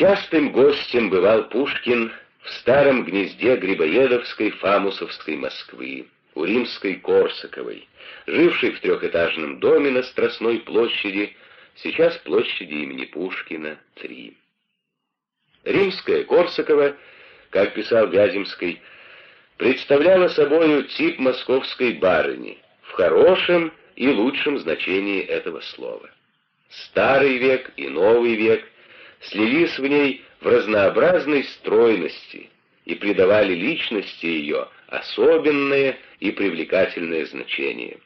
Частым гостем бывал Пушкин в старом гнезде Грибоедовской Фамусовской Москвы, у римской Корсаковой, жившей в трехэтажном доме на Страстной площади, сейчас площади имени Пушкина, 3. Римская Корсакова, как писал Вяземский, представляла собою тип московской барыни в хорошем и лучшем значении этого слова. Старый век и новый век слились в ней в разнообразной стройности и придавали личности ее особенное и привлекательное значение.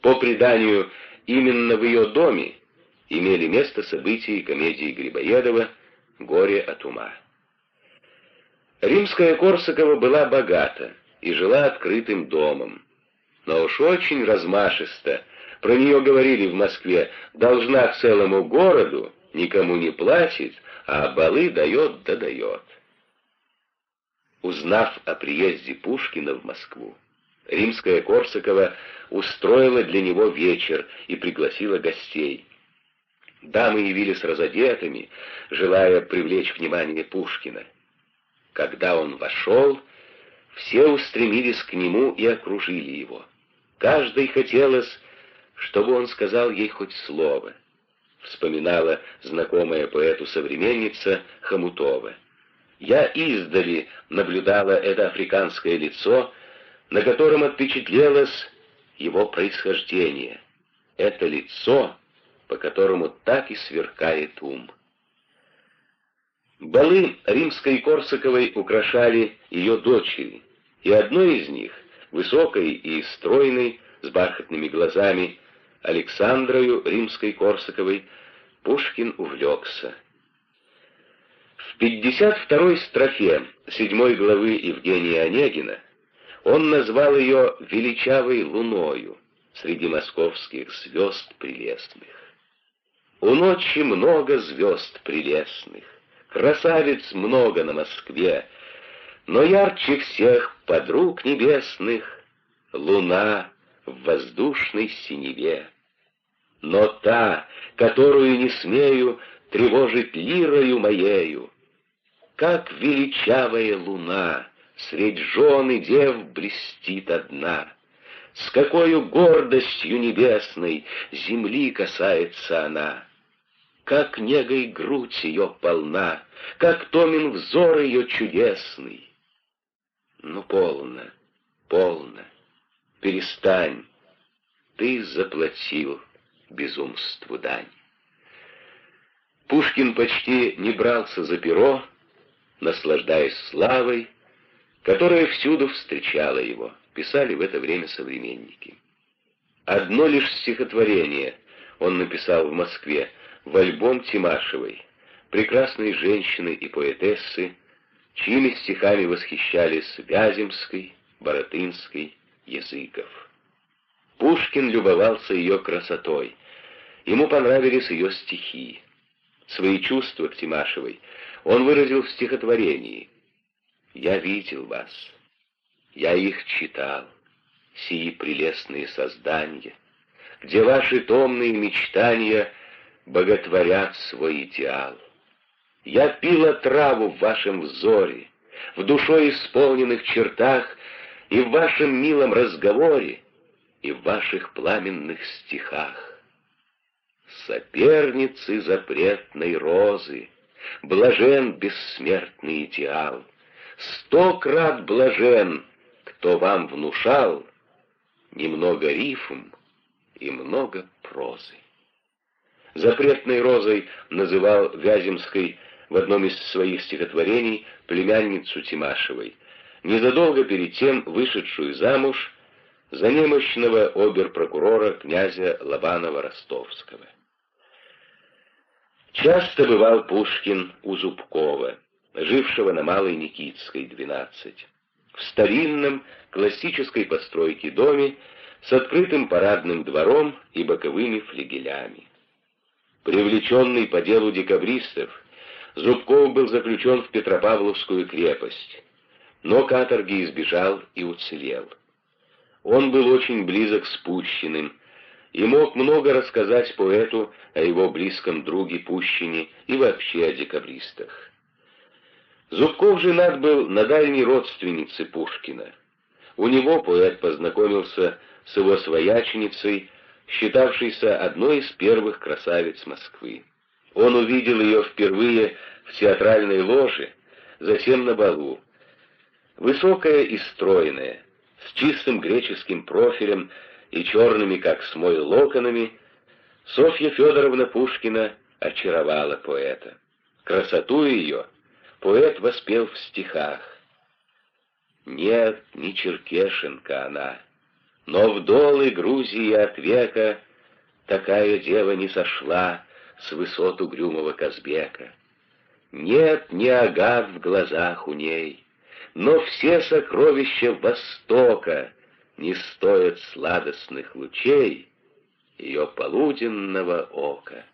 По преданию, именно в ее доме имели место события комедии Грибоедова «Горе от ума». Римская Корсакова была богата и жила открытым домом, но уж очень размашисто, про нее говорили в Москве, должна целому городу, никому не платит, а балы дает да дает. Узнав о приезде Пушкина в Москву, римская Корсакова устроила для него вечер и пригласила гостей. Дамы явились разодетыми, желая привлечь внимание Пушкина. Когда он вошел, все устремились к нему и окружили его. Каждой хотелось, чтобы он сказал ей хоть слово. Вспоминала знакомая поэту современница Хомутова. Я издали наблюдала это африканское лицо, на котором отпечатлелось его происхождение. Это лицо, по которому так и сверкает ум. Балы римской Корсаковой украшали ее дочери, и одной из них, высокой и стройной, с бархатными глазами, Александрою римской Корсаковой, Пушкин увлекся. В 52-й строфе 7 главы Евгения Онегина он назвал ее «величавой луною» среди московских звезд прелестных. У ночи много звезд прелестных, Красавиц много на Москве, Но ярче всех подруг небесных Луна в воздушной синеве. Но та, которую не смею Тревожить лирою моею, Как величавая луна Средь жен и дев блестит одна. С какой гордостью небесной Земли касается она. Как негой грудь ее полна, как томен взор ее чудесный. Ну, полно, полно, перестань, ты заплатил безумству дань. Пушкин почти не брался за перо, наслаждаясь славой, которая всюду встречала его, писали в это время современники. Одно лишь стихотворение он написал в Москве — в альбом Тимашевой, прекрасные женщины и поэтессы, чьими стихами восхищались Вяземской, Боротынской, Языков. Пушкин любовался ее красотой, ему понравились ее стихи. Свои чувства к Тимашевой он выразил в стихотворении «Я видел вас, я их читал, сии прелестные создания, где ваши томные мечтания — боготворят свой идеал. Я пила траву в вашем взоре, в душой исполненных чертах и в вашем милом разговоре, и в ваших пламенных стихах. Соперницы запретной розы, блажен бессмертный идеал, сто крат блажен, кто вам внушал немного рифм и много прозы запретной розой называл Вяземской в одном из своих стихотворений племянницу Тимашевой, незадолго перед тем вышедшую замуж за немощного оберпрокурора князя Лобанова-Ростовского. Часто бывал Пушкин у Зубкова, жившего на Малой Никитской, 12, в старинном классической постройке доме с открытым парадным двором и боковыми флигелями. Привлеченный по делу декабристов, Зубков был заключен в Петропавловскую крепость, но каторги избежал и уцелел. Он был очень близок с Пущиным, и мог много рассказать поэту о его близком друге Пущине и вообще о декабристах. Зубков женат был на дальней родственнице Пушкина. У него поэт познакомился с его свояченицей, считавшейся одной из первых красавиц Москвы. Он увидел ее впервые в театральной ложе, затем на балу. Высокая и стройная, с чистым греческим профилем и черными, как смоль, локонами, Софья Федоровна Пушкина очаровала поэта. Красоту ее поэт воспел в стихах. Нет, не черкешенка она, но в долы Грузии от века такая дева не сошла с высот угрюмого Казбека. Нет, не агат в глазах у ней, но все сокровища Востока не стоят сладостных лучей ее полуденного ока.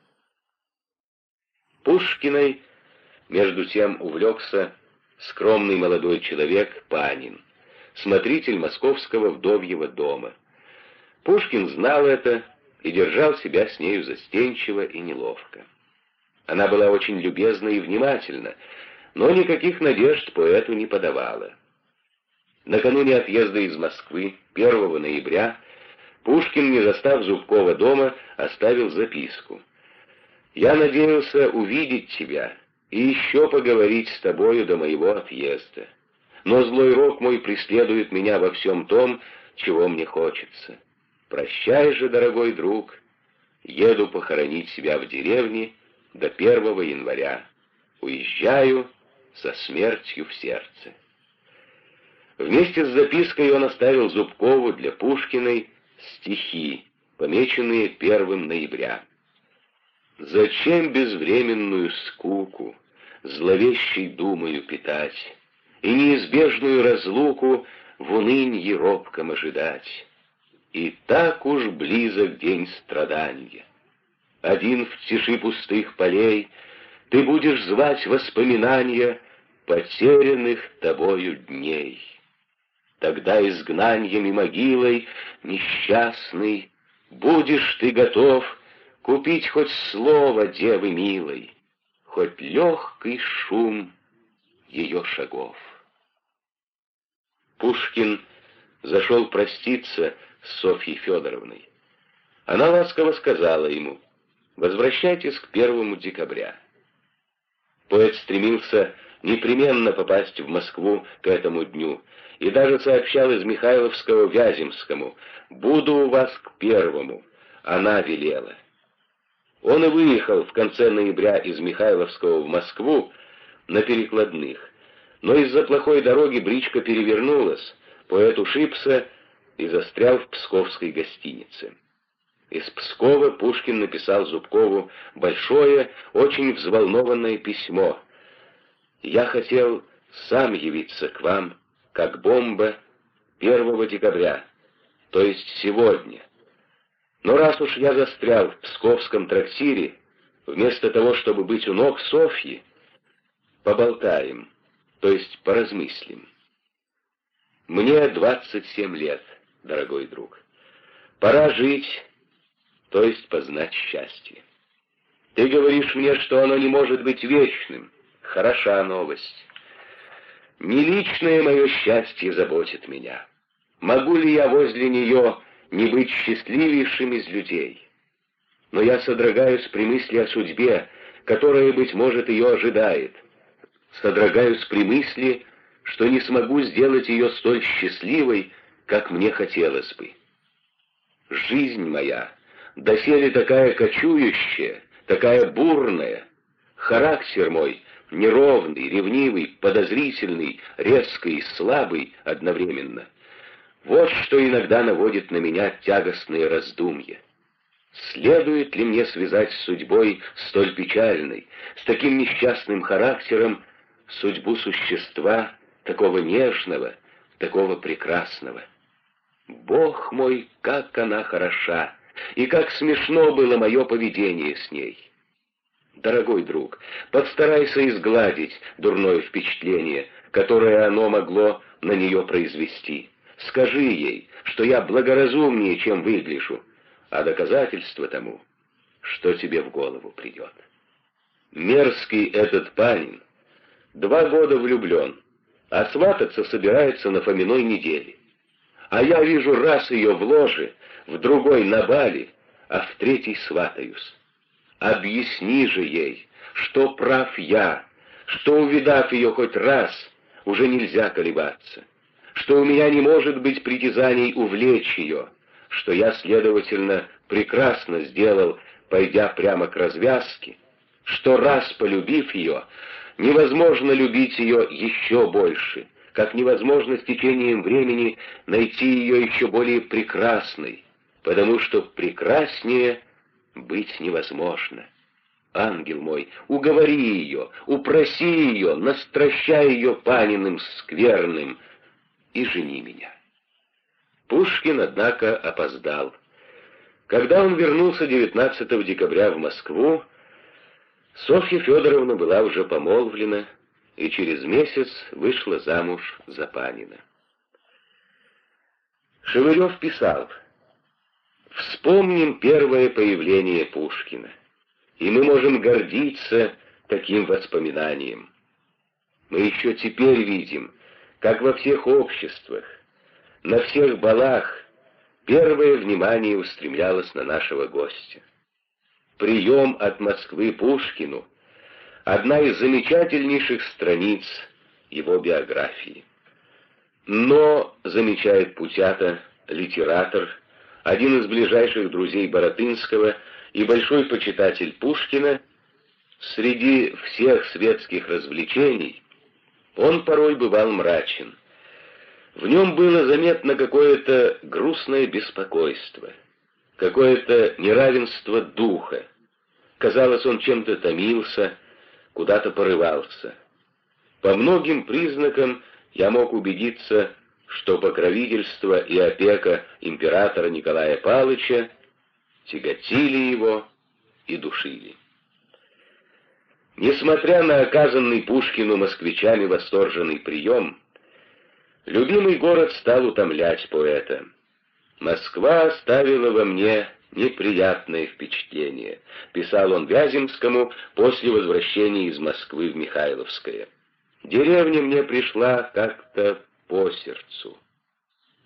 Пушкиной, между тем, увлекся скромный молодой человек Панин, смотритель московского вдовьего дома. Пушкин знал это и держал себя с нею застенчиво и неловко. Она была очень любезна и внимательна, но никаких надежд поэту не подавала. Накануне отъезда из Москвы, 1 ноября, Пушкин, не застав Зубкова дома, оставил записку. «Я надеялся увидеть тебя и еще поговорить с тобою до моего отъезда. Но злой рок мой преследует меня во всем том, чего мне хочется. Прощай же, дорогой друг, еду похоронить себя в деревне до 1 января. Уезжаю со смертью в сердце». Вместе с запиской он оставил Зубкову для Пушкиной стихи, помеченные 1 ноября. «Зачем безвременную скуку, зловещей думаю питать, и неизбежную разлуку в унынье робком ожидать? И так уж близок день страдания. Один в тиши пустых полей ты будешь звать воспоминания потерянных тобою дней». Тогда изгнаньем и могилой, несчастный, Будешь ты готов купить хоть слово девы милой, Хоть легкий шум ее шагов. Пушкин зашел проститься с Софьей Федоровной. Она ласково сказала ему, «Возвращайтесь к первому декабря». Поэт стремился непременно попасть в Москву к этому дню, и даже сообщал из Михайловского Вяземскому «Буду у вас к первому». Она велела. Он и выехал в конце ноября из Михайловского в Москву на перекладных, но из-за плохой дороги бричка перевернулась, поэт ушибся и застрял в псковской гостинице. Из Пскова Пушкин написал Зубкову большое, очень взволнованное письмо. «Я хотел сам явиться к вам как бомба 1 декабря, то есть сегодня. Но раз уж я застрял в псковском трактире, вместо того, чтобы быть у ног Софьи, поболтаем, то есть поразмыслим. Мне 27 лет, дорогой друг. Пора жить, то есть познать счастье. Ты говоришь мне, что оно не может быть вечным. Хороша новость. Не личное мое счастье заботит меня. Могу ли я возле нее не быть счастливейшим из людей? Но я содрогаюсь при мысли о судьбе, которая, быть может, ее ожидает. Содрогаюсь при мысли, что не смогу сделать ее столь счастливой, как мне хотелось бы. Жизнь моя, доселе такая кочующая, такая бурная, характер мой — неровный, ревнивый, подозрительный, резкий и слабый одновременно. Вот что иногда наводит на меня тягостные раздумья. Следует ли мне связать с судьбой столь печальной, с таким несчастным характером, судьбу существа, такого нежного, такого прекрасного? Бог мой, как она хороша, и как смешно было мое поведение с ней! Дорогой друг, постарайся изгладить дурное впечатление, которое оно могло на нее произвести. Скажи ей, что я благоразумнее, чем выгляжу, а доказательство тому, что тебе в голову придет. Мерзкий этот парень, два года влюблен, а свататься собирается на Фоминой неделе. А я вижу раз ее в ложе, в другой на бале, а в третий сватаюсь. Объясни же ей, что прав я, что, увидав ее хоть раз, уже нельзя колебаться, что у меня не может быть притязаний увлечь ее, что я, следовательно, прекрасно сделал, пойдя прямо к развязке, что раз полюбив ее, невозможно любить ее еще больше, как невозможно с течением времени найти ее еще более прекрасной, потому что прекраснее быть невозможно. Ангел мой, уговори ее, упроси ее, настращай ее паниным скверным и жени меня. Пушкин, однако, опоздал. Когда он вернулся 19 декабря в Москву, Софья Федоровна была уже помолвлена и через месяц вышла замуж за Панина. Шевырев писал, «Вспомним первое появление Пушкина, и мы можем гордиться таким воспоминанием. Мы еще теперь видим, как во всех обществах, на всех балах первое внимание устремлялось на нашего гостя прием от Москвы Пушкину — одна из замечательнейших страниц его биографии. Но, замечает Путята, литератор, один из ближайших друзей Боротынского и большой почитатель Пушкина, среди всех светских развлечений он порой бывал мрачен. В нем было заметно какое-то грустное беспокойство, какое-то неравенство духа, Казалось, он чем-то томился, куда-то порывался. По многим признакам я мог убедиться, что покровительство и опека императора Николая Павловича тяготили его и душили. Несмотря на оказанный Пушкину москвичами восторженный прием, любимый город стал утомлять поэта. Москва оставила во мне неприятное впечатление, писал он Вяземскому после возвращения из Москвы в Михайловское. Деревня мне пришла как-то по сердцу.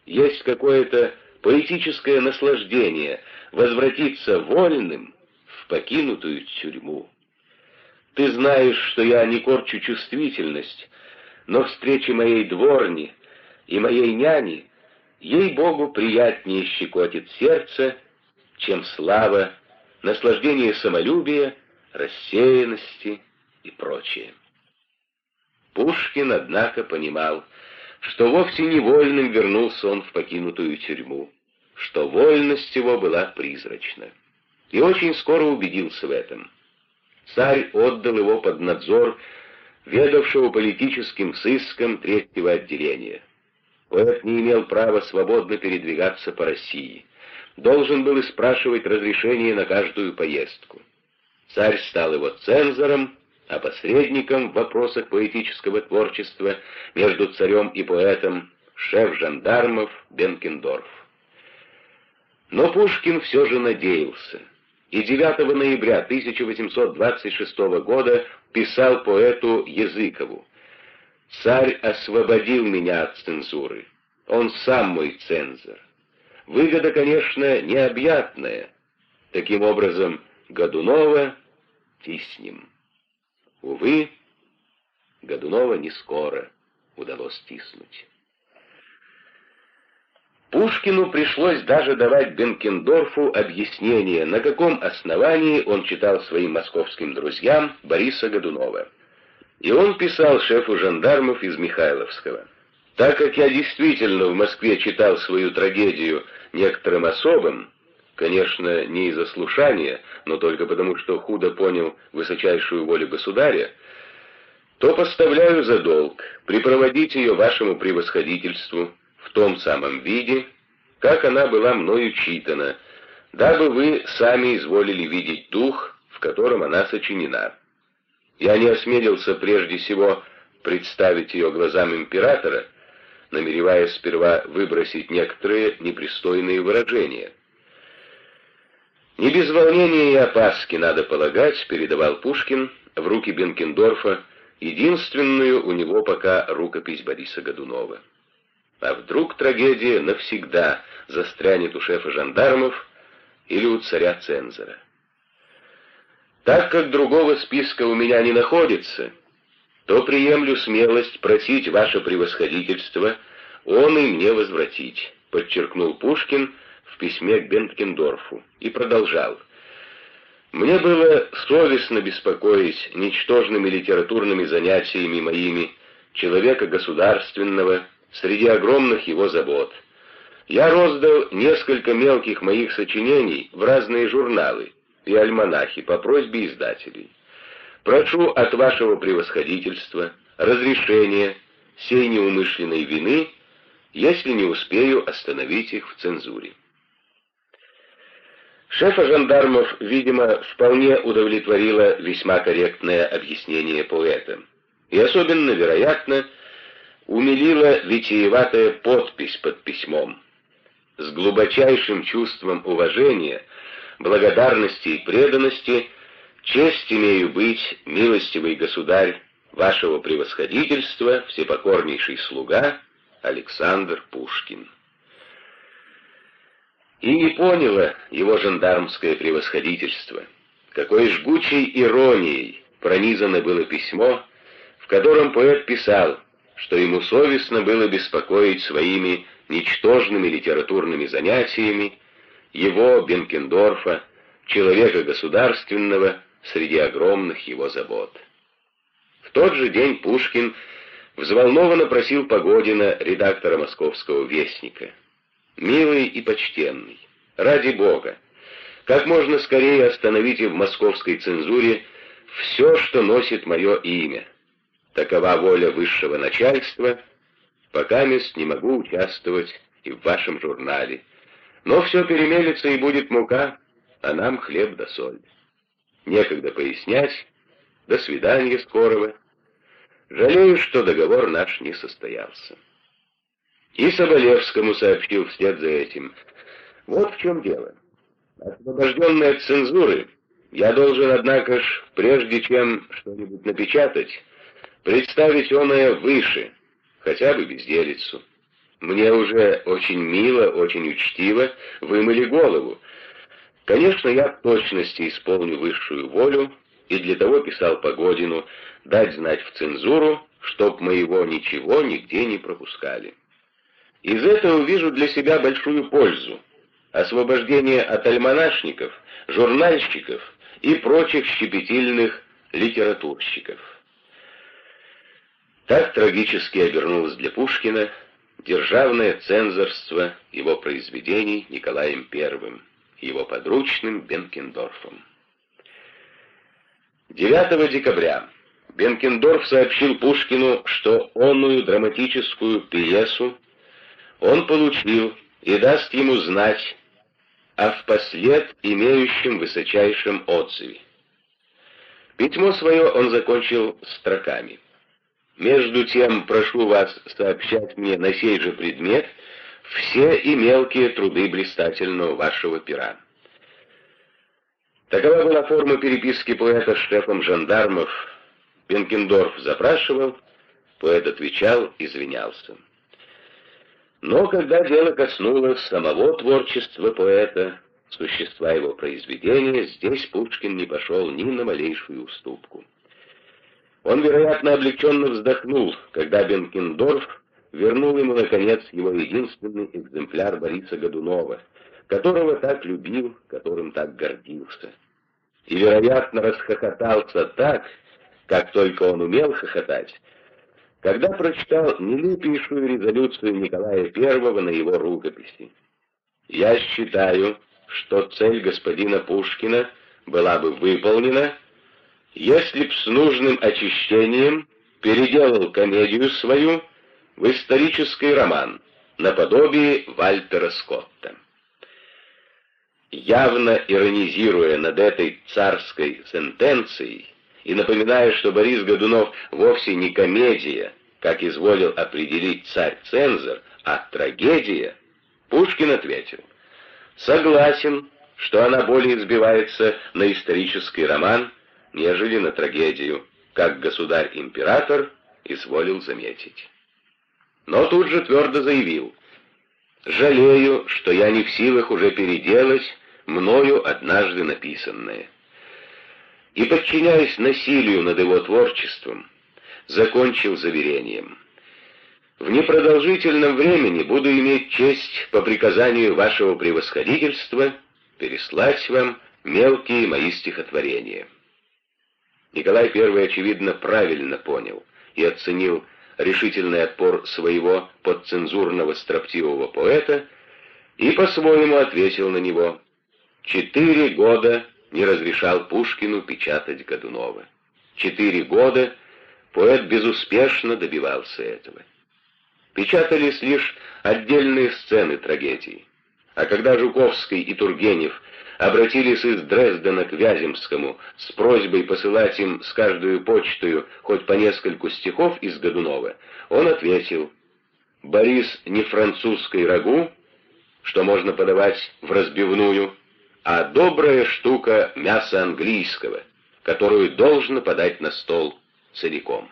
Есть какое-то поэтическое наслаждение возвратиться вольным в покинутую тюрьму. Ты знаешь, что я не корчу чувствительность, но встречи моей дворни и моей няни, ей-богу, приятнее щекотит сердце, чем слава, наслаждение самолюбия, рассеянности и прочее. Пушкин, однако, понимал, что вовсе не вольным вернулся он в покинутую тюрьму, что вольность его была призрачна. И очень скоро убедился в этом. Царь отдал его под надзор ведавшего политическим сыском третьего отделения. Поэт не имел права свободно передвигаться по России должен был спрашивать разрешение на каждую поездку. Царь стал его цензором, а посредником в вопросах поэтического творчества между царем и поэтом шеф жандармов Бенкендорф. Но Пушкин все же надеялся, и 9 ноября 1826 года писал поэту Языкову «Царь освободил меня от цензуры, он сам мой цензор. Выгода, конечно, необъятная. Таким образом, Годунова тиснем. Увы, Годунова не скоро удалось тиснуть. Пушкину пришлось даже давать Бенкендорфу объяснение, на каком основании он читал своим московским друзьям Бориса Годунова. И он писал шефу жандармов из Михайловского. Так как я действительно в Москве читал свою трагедию некоторым особым, конечно, не из-за слушания, но только потому, что худо понял высочайшую волю государя, то поставляю за долг припроводить ее вашему превосходительству в том самом виде, как она была мною читана, дабы вы сами изволили видеть дух, в котором она сочинена. Я не осмелился прежде всего представить ее глазам императора, намереваясь сперва выбросить некоторые непристойные выражения. Не без волнения и опаски, надо полагать, передавал Пушкин в руки Бенкендорфа единственную у него пока рукопись Бориса Годунова. А вдруг трагедия навсегда застрянет у шефа жандармов или у царя Цензора? Так как другого списка у меня не находится, то приемлю смелость просить ваше превосходительство он и мне возвратить, подчеркнул Пушкин в письме к Бенткендорфу и продолжал. Мне было совестно беспокоить ничтожными литературными занятиями моими человека государственного среди огромных его забот. Я роздал несколько мелких моих сочинений в разные журналы и альманахи по просьбе издателей. Прошу от вашего превосходительства разрешения сей неумышленной вины, если не успею остановить их в цензуре. Шефа жандармов, видимо, вполне удовлетворило весьма корректное объяснение поэта. И особенно, вероятно, умилила витиеватая подпись под письмом. С глубочайшим чувством уважения, благодарности и преданности честь имею быть, милостивый государь, вашего превосходительства, всепокорнейший слуга Александр Пушкин. И не поняло его жандармское превосходительство, какой жгучей иронией пронизано было письмо, в котором поэт писал, что ему совестно было беспокоить своими ничтожными литературными занятиями его, Бенкендорфа, человека государственного, среди огромных его забот. В тот же день Пушкин взволнованно просил Погодина, редактора московского «Вестника», «Милый и почтенный, ради Бога, как можно скорее остановите в московской цензуре все, что носит мое имя. Такова воля высшего начальства, пока мест не могу участвовать и в вашем журнале. Но все перемелется и будет мука, а нам хлеб да соль. Некогда пояснять. До свидания скорого. Жалею, что договор наш не состоялся. И Соболевскому сообщил вслед за этим. Вот в чем дело. Освобожденный от цензуры, я должен, однако ж, прежде чем что-нибудь напечатать, представить оное выше, хотя бы безделицу. Мне уже очень мило, очень учтиво вымыли голову. Конечно, я в точности исполню высшую волю, и для того писал Погодину дать знать в цензуру, чтоб моего ничего нигде не пропускали. Из этого вижу для себя большую пользу. Освобождение от альманашников, журнальщиков и прочих щепетильных литературщиков. Так трагически обернулось для Пушкина державное цензорство его произведений Николаем I, его подручным Бенкендорфом. 9 декабря Бенкендорф сообщил Пушкину, что онную драматическую пьесу он получил и даст ему знать о впослед имеющем высочайшем отзыве. Письмо свое он закончил строками. «Между тем прошу вас сообщать мне на сей же предмет все и мелкие труды блистательного вашего пера». Такова была форма переписки поэта с шефом жандармов. Бенкендорф запрашивал, поэт отвечал, извинялся. Но когда дело коснулось самого творчества поэта, существа его произведения, здесь Пушкин не пошел ни на малейшую уступку. Он, вероятно, облегченно вздохнул, когда Бенкендорф вернул ему, наконец, его единственный экземпляр Бориса Годунова, которого так любил, которым так гордился. И, вероятно, расхохотался так, как только он умел хохотать, когда прочитал нелепейшую резолюцию Николая I на его рукописи. Я считаю, что цель господина Пушкина была бы выполнена, если б с нужным очищением переделал комедию свою в исторический роман, наподобие Вальтера Скотта. Явно иронизируя над этой царской сентенцией, и напоминая, что Борис Годунов вовсе не комедия, как изволил определить царь-цензор, а трагедия, Пушкин ответил, «Согласен, что она более сбивается на исторический роман, нежели на трагедию, как государь-император изволил заметить. Но тут же твердо заявил, «Жалею, что я не в силах уже переделать мною однажды написанное». И, подчиняясь насилию над его творчеством, закончил заверением. «В непродолжительном времени буду иметь честь по приказанию вашего превосходительства переслать вам мелкие мои стихотворения». Николай I, очевидно, правильно понял и оценил решительный отпор своего подцензурного строптивого поэта и по-своему ответил на него. Четыре года не разрешал Пушкину печатать Годунова. Четыре года поэт безуспешно добивался этого. Печатались лишь отдельные сцены трагедии. А когда Жуковский и Тургенев обратились из Дрездена к Вяземскому с просьбой посылать им с каждую почтою хоть по нескольку стихов из Годунова, он ответил, «Борис не французской рагу, что можно подавать в разбивную, а добрая штука мяса английского, которую должно подать на стол целиком».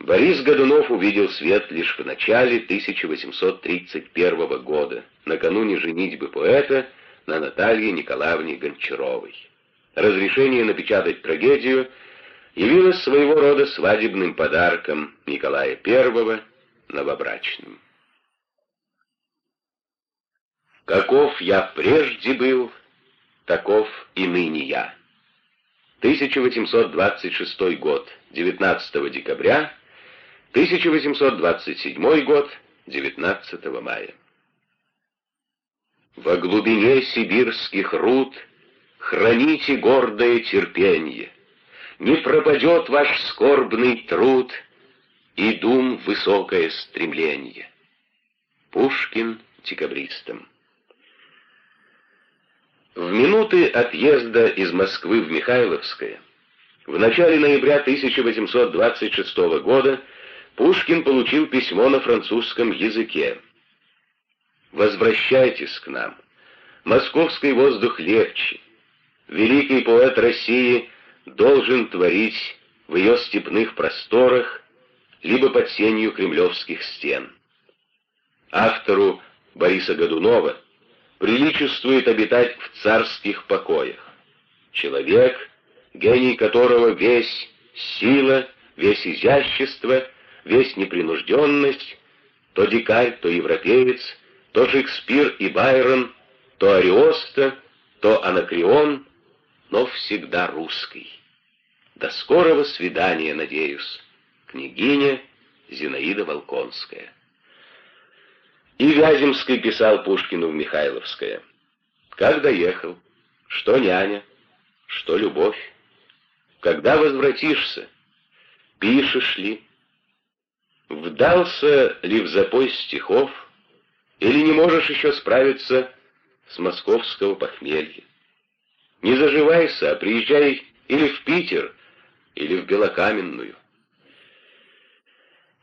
Борис Годунов увидел свет лишь в начале 1831 года, накануне женитьбы поэта на Наталье Николаевне Гончаровой. Разрешение напечатать трагедию явилось своего рода свадебным подарком Николая I новобрачным. Каков я прежде был, таков и ныне я. 1826 год, 19 декабря 1827 год, 19 мая. Во глубине сибирских руд храните гордое терпенье, Не пропадет ваш скорбный труд и дум высокое стремление. Пушкин декабристам. В минуты отъезда из Москвы в Михайловское в начале ноября 1826 года Пушкин получил письмо на французском языке. «Возвращайтесь к нам. Московский воздух легче. Великий поэт России должен творить в ее степных просторах, либо под сенью кремлевских стен. Автору Бориса Годунова приличествует обитать в царских покоях. Человек, гений которого весь сила, весь изящество — весь непринужденность, то дикарь, то европеец, то Шекспир и Байрон, то Ариоста, то Анакреон, но всегда русский. До скорого свидания, надеюсь, княгиня Зинаида Волконская. И Вяземский писал Пушкину в Михайловское. Как доехал? Что няня? Что любовь? Когда возвратишься? Пишешь ли? Вдался ли в запой стихов, или не можешь еще справиться с московского похмелья? Не заживайся, а приезжай или в Питер, или в Белокаменную.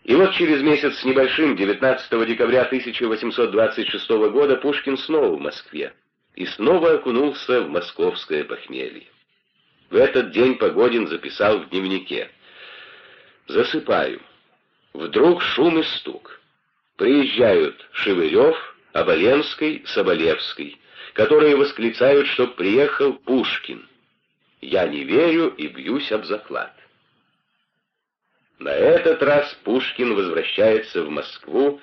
И вот через месяц с небольшим, 19 декабря 1826 года, Пушкин снова в Москве и снова окунулся в московское похмелье. В этот день Погодин записал в дневнике «Засыпаю. Вдруг шум и стук. Приезжают Шевырев, Оболенский, Соболевский, которые восклицают, что приехал Пушкин. Я не верю и бьюсь об заклад. На этот раз Пушкин возвращается в Москву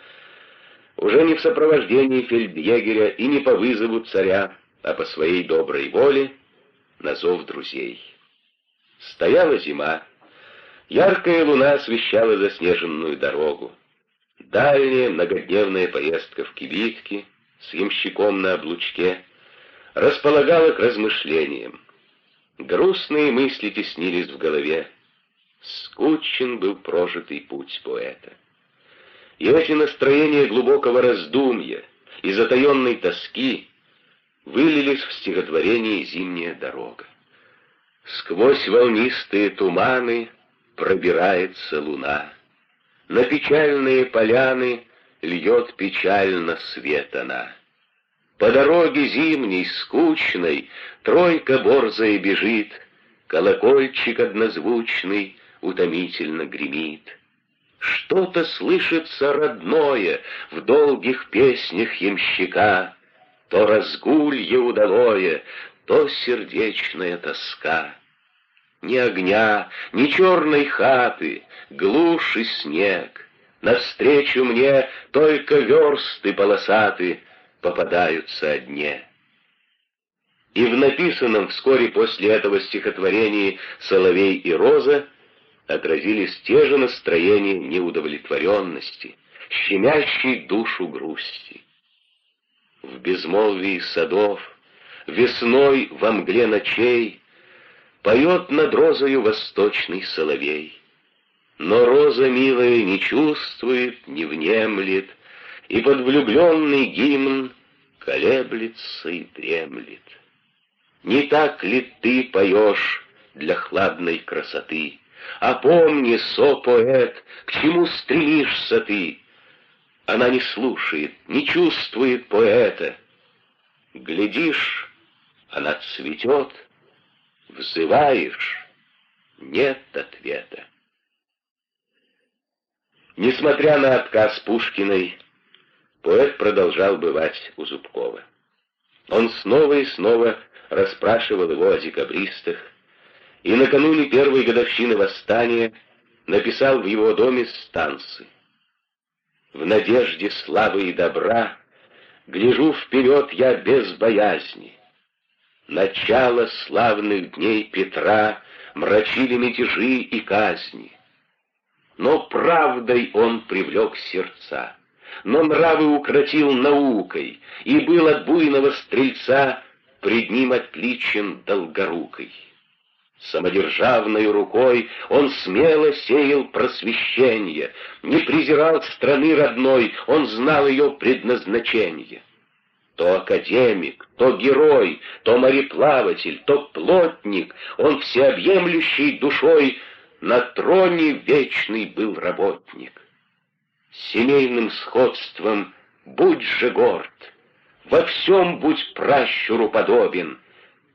уже не в сопровождении фельдъегеря и не по вызову царя, а по своей доброй воле на зов друзей. Стояла зима, Яркая луна освещала заснеженную дорогу. Дальняя многодневная поездка в кибитке с ямщиком на облучке располагала к размышлениям. Грустные мысли теснились в голове. Скучен был прожитый путь поэта. И эти настроения глубокого раздумья и затаенной тоски вылились в стихотворение «Зимняя дорога». Сквозь волнистые туманы пробирается луна. На печальные поляны льет печально свет она. По дороге зимней, скучной, тройка борзая бежит, Колокольчик однозвучный утомительно гремит. Что-то слышится родное в долгих песнях ямщика, То разгулье удалое, то сердечная тоска. Ни огня, ни черной хаты, глушь и снег. Навстречу мне только версты полосаты попадаются одни. И в написанном вскоре после этого стихотворении «Соловей и роза» отразились те же настроения неудовлетворенности, щемящей душу грусти. В безмолвии садов, весной во мгле ночей Поет над розою восточный соловей. Но роза милая не чувствует, не внемлет, И под влюбленный гимн колеблется и дремлет. Не так ли ты поешь для хладной красоты? Опомни, со-поэт, к чему стремишься ты? Она не слушает, не чувствует поэта. Глядишь, она цветет, взываешь, нет ответа. Несмотря на отказ Пушкиной, поэт продолжал бывать у Зубкова. Он снова и снова расспрашивал его о декабристах, и накануне первой годовщины восстания написал в его доме станцы. В надежде славы и добра гляжу вперед я без боязни. Начало славных дней Петра мрачили мятежи и казни. Но правдой он привлек сердца, но нравы укротил наукой, и был от буйного стрельца пред ним отличен долгорукой. Самодержавной рукой он смело сеял просвещение, не презирал страны родной, он знал ее предназначение. То академик, то герой, то мореплаватель, то плотник, он всеобъемлющей душой на троне вечный был работник. Семейным сходством будь же горд, во всем будь пращуру подобен —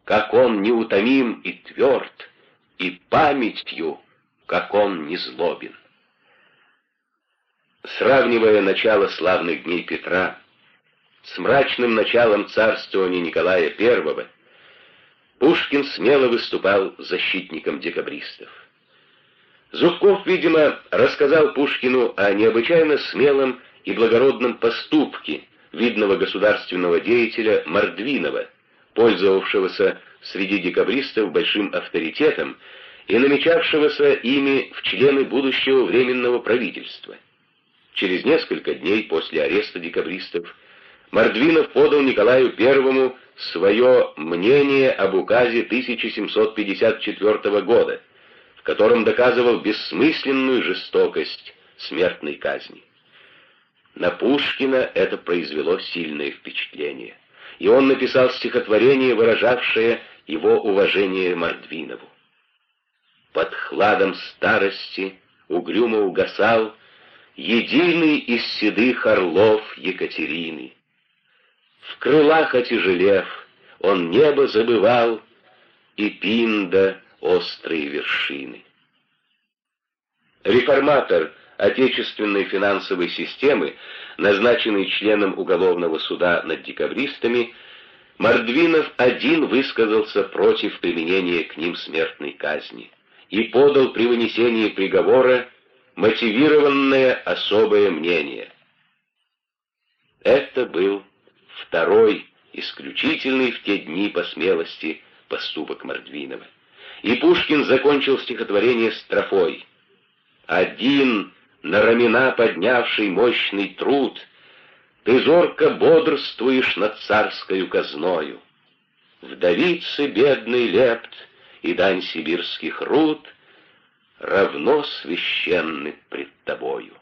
как он неутомим и тверд, и памятью, как он не злобен. Сравнивая начало славных дней Петра с мрачным началом царствования Николая I, Пушкин смело выступал защитником декабристов. Зубков, видимо, рассказал Пушкину о необычайно смелом и благородном поступке видного государственного деятеля Мордвинова, пользовавшегося среди декабристов большим авторитетом и намечавшегося ими в члены будущего Временного правительства. Через несколько дней после ареста декабристов Мордвинов подал Николаю I свое мнение об указе 1754 года, в котором доказывал бессмысленную жестокость смертной казни. На Пушкина это произвело сильное впечатление и он написал стихотворение, выражавшее его уважение Мордвинову. Под хладом старости угрюмо угасал единый из седых орлов Екатерины. В крылах отяжелев, он небо забывал, и пинда острые вершины. Реформатор отечественной финансовой системы, назначенный членом уголовного суда над декабристами, Мордвинов один высказался против применения к ним смертной казни и подал при вынесении приговора мотивированное особое мнение. Это был второй, исключительный в те дни по смелости поступок Мордвинова. И Пушкин закончил стихотворение строфой «Один на рамена поднявший мощный труд, Ты зорко бодрствуешь над царскою казною. Вдовицы бедный лепт и дань сибирских руд Равно священны пред тобою.